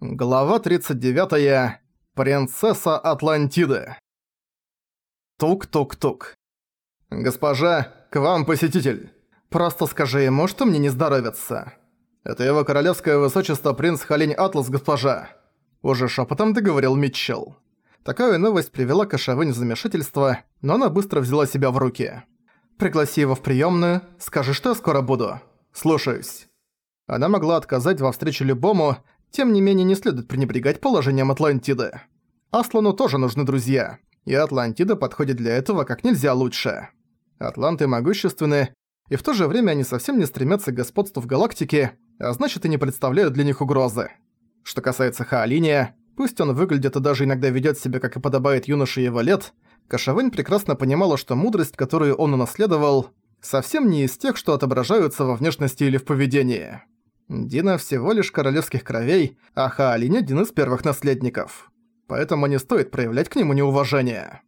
Глава 39. Принцесса Атлантиды. Тук-тук-тук. «Госпожа, к вам посетитель. Просто скажи ему, что мне не здоровится. Это его королевское высочество принц Халень Атлас, госпожа». Уже шепотом договорил Митчелл. Такая новость привела Кашавынь в замешательство, но она быстро взяла себя в руки. «Пригласи его в приёмную, скажи, что я скоро буду. Слушаюсь». Она могла отказать во встрече любому, тем не менее, не следует пренебрегать положением Атлантиды. Аслану тоже нужны друзья, и Атлантида подходит для этого как нельзя лучше. Атланты могущественны, и в то же время они совсем не стремятся к господству в галактике, а значит и не представляют для них угрозы. Что касается Хаолиния, пусть он выглядит и даже иногда ведёт себя, как и подобает юноше его лет, Кашавэнь прекрасно понимала, что мудрость, которую он унаследовал, совсем не из тех, что отображаются во внешности или в поведении. Дина всего лишь королевских кровей, а Хаолинь один из первых наследников. Поэтому не стоит проявлять к нему неуважение.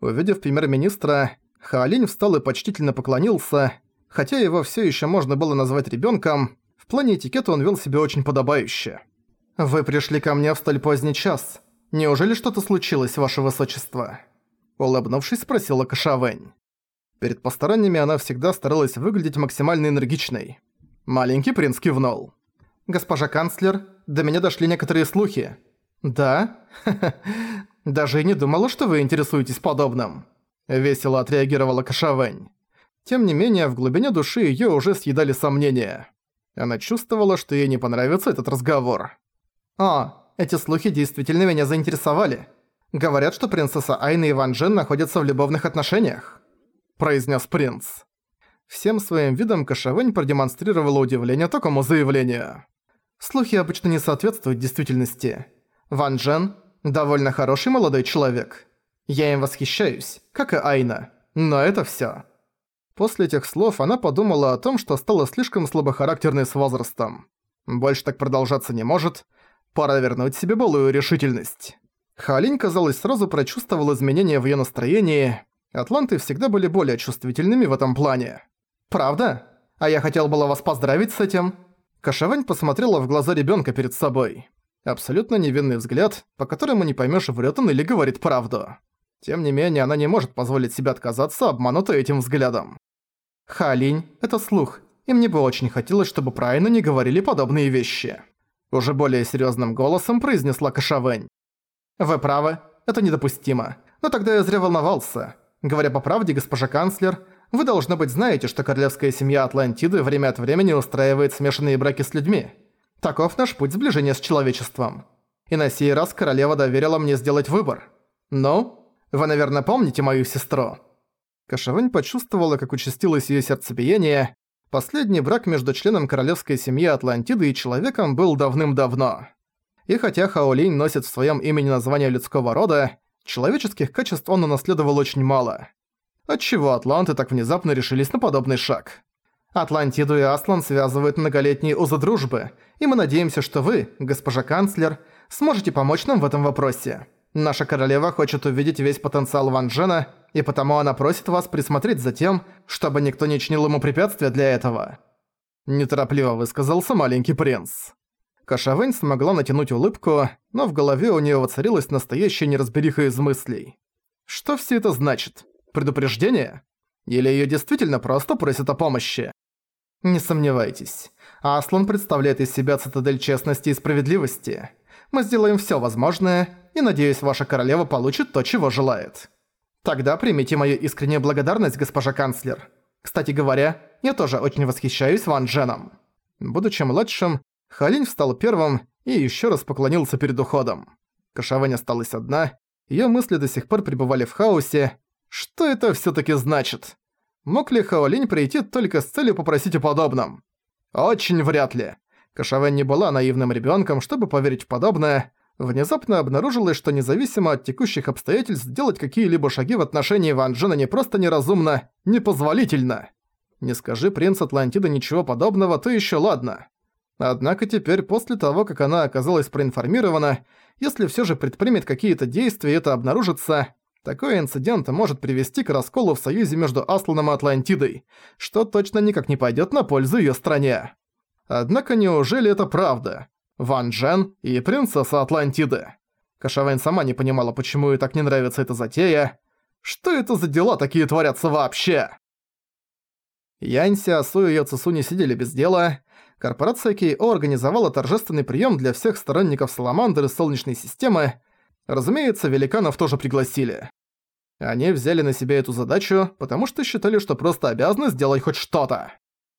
Увидев премьер-министра, Хаолинь встал и почтительно поклонился, хотя его все еще можно было назвать ребенком. в плане этикета он вел себя очень подобающе. «Вы пришли ко мне в столь поздний час. Неужели что-то случилось, ваше высочество?» Улыбнувшись, спросила Кашавэнь. Перед посторонними она всегда старалась выглядеть максимально энергичной. Маленький принц кивнул. «Госпожа канцлер, до меня дошли некоторые слухи». «Да? Даже и не думала, что вы интересуетесь подобным». Весело отреагировала Кашавэнь. Тем не менее, в глубине души её уже съедали сомнения. Она чувствовала, что ей не понравится этот разговор. «О, эти слухи действительно меня заинтересовали. Говорят, что принцесса Айна и Ван Джен находятся в любовных отношениях», – произнес принц. Всем своим видом Кашавэнь продемонстрировала удивление такому заявлению. Слухи обычно не соответствуют действительности. Ван Джен – довольно хороший молодой человек. Я им восхищаюсь, как и Айна. Но это всё. После этих слов она подумала о том, что стала слишком слабохарактерной с возрастом. Больше так продолжаться не может. Пора вернуть себе былую решительность. Халинь, казалось, сразу прочувствовал изменения в её настроении. Атланты всегда были более чувствительными в этом плане. «Правда? А я хотел было вас поздравить с этим». Кашавань посмотрела в глаза ребёнка перед собой. Абсолютно невинный взгляд, по которому не поймёшь, врёт он или говорит правду. Тем не менее, она не может позволить себе отказаться, обманутой этим взглядом. «Халинь, это слух, и мне бы очень хотелось, чтобы про не говорили подобные вещи». Уже более серьёзным голосом произнесла Кашавэнь. «Вы правы, это недопустимо. Но тогда я зря волновался. Говоря по правде, госпожа канцлер, вы, должно быть, знаете, что королевская семья Атлантиды время от времени устраивает смешанные браки с людьми. Таков наш путь сближения с человечеством. И на сей раз королева доверила мне сделать выбор. Ну, вы, наверное, помните мою сестру?» Кашавэнь почувствовала, как участилось её сердцебиение. Последний брак между членом королевской семьи Атлантиды и человеком был давным-давно. И хотя Хаолинь носит в своём имени название людского рода, человеческих качеств он унаследовал очень мало. Отчего атланты так внезапно решились на подобный шаг? Атлантиду и Аслан связывают многолетние узы дружбы, и мы надеемся, что вы, госпожа канцлер, сможете помочь нам в этом вопросе. Наша королева хочет увидеть весь потенциал Ван Джена, и потому она просит вас присмотреть за тем, чтобы никто не чинил ему препятствия для этого». Неторопливо высказался маленький принц. Кашавэнь смогла натянуть улыбку, но в голове у нее воцарилась настоящая неразбериха из мыслей. Что все это значит? Предупреждение? Или её действительно просто просят о помощи? Не сомневайтесь. Аслан представляет из себя цитадель честности и справедливости. Мы сделаем всё возможное, и надеюсь, ваша королева получит то, чего желает. Тогда примите мою искреннюю благодарность, госпожа канцлер. Кстати говоря, я тоже очень восхищаюсь Ван Дженом. Будучи младшим, Халинь встал первым и ещё раз поклонился перед уходом. Кашавань осталась одна, её мысли до сих пор пребывали в хаосе, что это всё-таки значит? Мог ли Хаолинь прийти только с целью попросить о подобном? Очень вряд ли. Кашавен не была наивным ребёнком, чтобы поверить в подобное. Внезапно обнаружилось, что независимо от текущих обстоятельств делать какие-либо шаги в отношении Ван Джена не просто неразумно, непозволительно. Не скажи принц Атлантида ничего подобного, то ещё ладно. Однако теперь, после того, как она оказалась проинформирована, если всё же предпримет какие-то действия и это обнаружится, такой инцидент может привести к расколу в союзе между Асланом и Атлантидой, что точно никак не пойдет на пользу ее стране. Однако неужели это правда? Ван Джен и принцесса Атлантиды. Кашавэнь сама не понимала, почему ей так не нравится эта затея. Что это за дела такие творятся вообще? Янси, Асу и Йоцесу не сидели без дела. Корпорация Кей-О организовала торжественный прием для всех сторонников Саламандры Солнечной системы. Разумеется, великанов тоже пригласили. Они взяли на себя эту задачу, потому что считали, что просто обязаны сделать хоть что-то.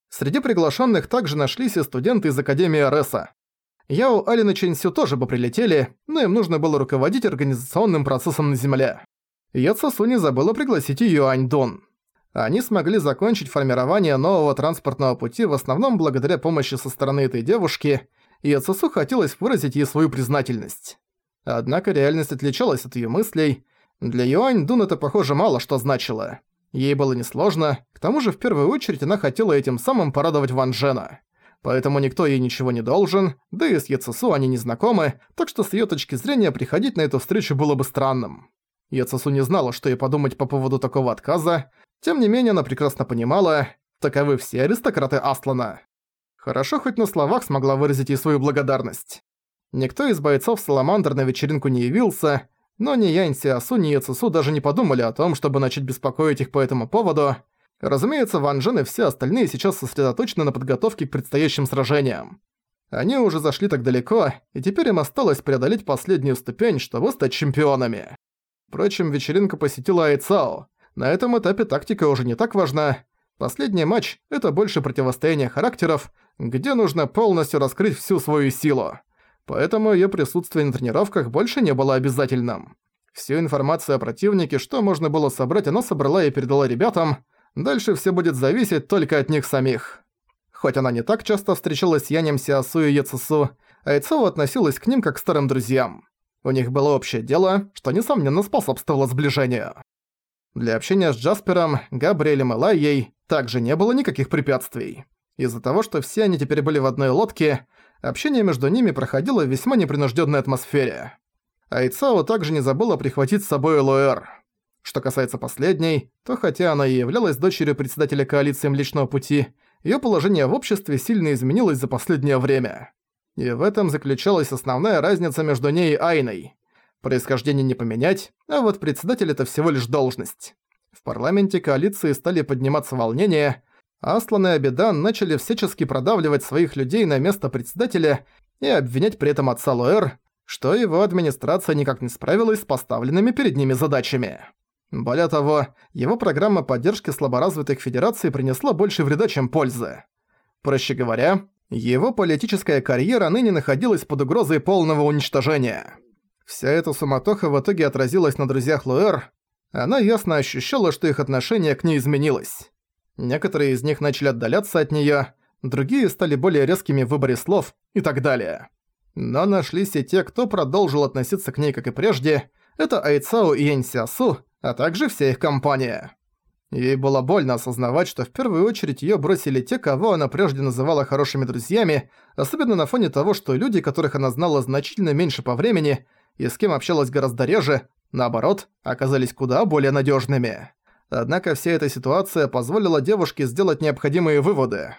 Среди приглашенных также нашлись и студенты из Академии Ареса. Яо Алин и Чэньсю тоже бы прилетели, но им нужно было руководить организационным процессом на Земле. Яцесу не забыла пригласить и Юань Дун. Они смогли закончить формирование нового транспортного пути в основном благодаря помощи со стороны этой девушки, и Яцесу хотелось выразить ей свою признательность. Однако реальность отличалась от её мыслей. Для Юань Дун это, похоже, мало что значило. Ей было несложно, к тому же в первую очередь она хотела этим самым порадовать Ван Джена. Поэтому никто ей ничего не должен, да и с Яцесу они не знакомы, так что с её точки зрения приходить на эту встречу было бы странным. Яцесу не знала, что ей подумать по поводу такого отказа, тем не менее она прекрасно понимала, таковы все аристократы Аслана. Хорошо хоть на словах смогла выразить ей свою благодарность. Никто из бойцов Саламандр на вечеринку не явился, но ни Янь Сиасу, ни Яцесу даже не подумали о том, чтобы начать беспокоить их по этому поводу. Разумеется, Ван Джен и все остальные сейчас сосредоточены на подготовке к предстоящим сражениям. Они уже зашли так далеко, и теперь им осталось преодолеть последнюю ступень, чтобы стать чемпионами. Впрочем, вечеринка посетила Айцао. На этом этапе тактика уже не так важна. Последний матч – это больше противостояние характеров, где нужно полностью раскрыть всю свою силу. Поэтому её присутствие на тренировках больше не было обязательным. Всю информацию о противнике, что можно было собрать, она собрала и передала ребятам. Дальше все будет зависеть только от них самих. Хоть она не так часто встречалась с Янем Сиасу и Яцесу, Айцао относилась к ним как к старым друзьям. У них было общее дело, что несомненно способствовало сближению. Для общения с Джаспером, Габриэлем и Лайей также не было никаких препятствий. Из-за того, что все они теперь были в одной лодке, общение между ними проходило в весьма непринужденной атмосфере. Айцао также не забыла прихватить с собой Лоэр. Что касается последней, то хотя она и являлась дочерью председателя коалиции Млечного Пути, ее положение в обществе сильно изменилось за последнее время. И в этом заключалась основная разница между ней и Айной. Происхождение не поменять, а вот председатель это всего лишь должность. В парламенте коалиции стали подниматься волнения, Аслан и Абидан начали всячески продавливать своих людей на место председателя и обвинять при этом отца Луэр, что его администрация никак не справилась с поставленными перед ними задачами. Более того, его программа поддержки слаборазвитых федераций принесла больше вреда, чем пользы. Проще говоря, его политическая карьера ныне находилась под угрозой полного уничтожения. Вся эта суматоха в итоге отразилась на друзьях Луэр. Она ясно ощущала, что их отношение к ней изменилось. Некоторые из них начали отдаляться от неё, другие стали более резкими в выборе слов и так далее. Но нашлись и те, кто продолжил относиться к ней как и прежде. Это Айцао и Энсиасу, а также вся их компания. Ей было больно осознавать, что в первую очередь её бросили те, кого она прежде называла хорошими друзьями, особенно на фоне того, что люди, которых она знала значительно меньше по времени и с кем общалась гораздо реже, наоборот, оказались куда более надёжными. Однако вся эта ситуация позволила девушке сделать необходимые выводы.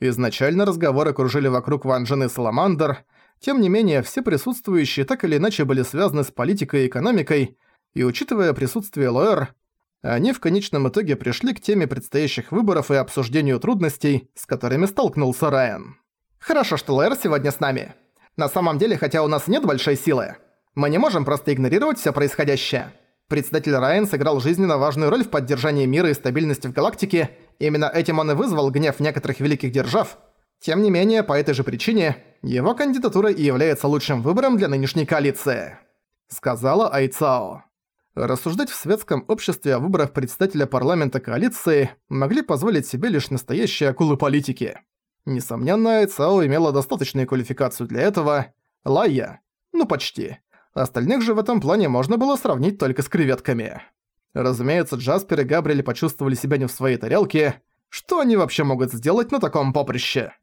Изначально разговоры кружили вокруг Ван Джен и Саламандр, тем не менее все присутствующие так или иначе были связаны с политикой и экономикой, и учитывая присутствие Лоэр, они в конечном итоге пришли к теме предстоящих выборов и обсуждению трудностей, с которыми столкнулся Райан. «Хорошо, что Лэр сегодня с нами. На самом деле, хотя у нас нет большой силы, мы не можем просто игнорировать всё происходящее. Председатель Райан сыграл жизненно важную роль в поддержании мира и стабильности в галактике, именно этим он и вызвал гнев некоторых великих держав. Тем не менее, по этой же причине, его кандидатура и является лучшим выбором для нынешней коалиции», — сказала Айцао. Рассуждать в светском обществе о выборах председателя парламента коалиции могли позволить себе лишь настоящие акулы политики. Несомненно, Айцао имела достаточную квалификацию для этого. Лайя. Ну почти. Остальных же в этом плане можно было сравнить только с креветками. Разумеется, Джаспер и Габриэль почувствовали себя не в своей тарелке. Что они вообще могут сделать на таком поприще?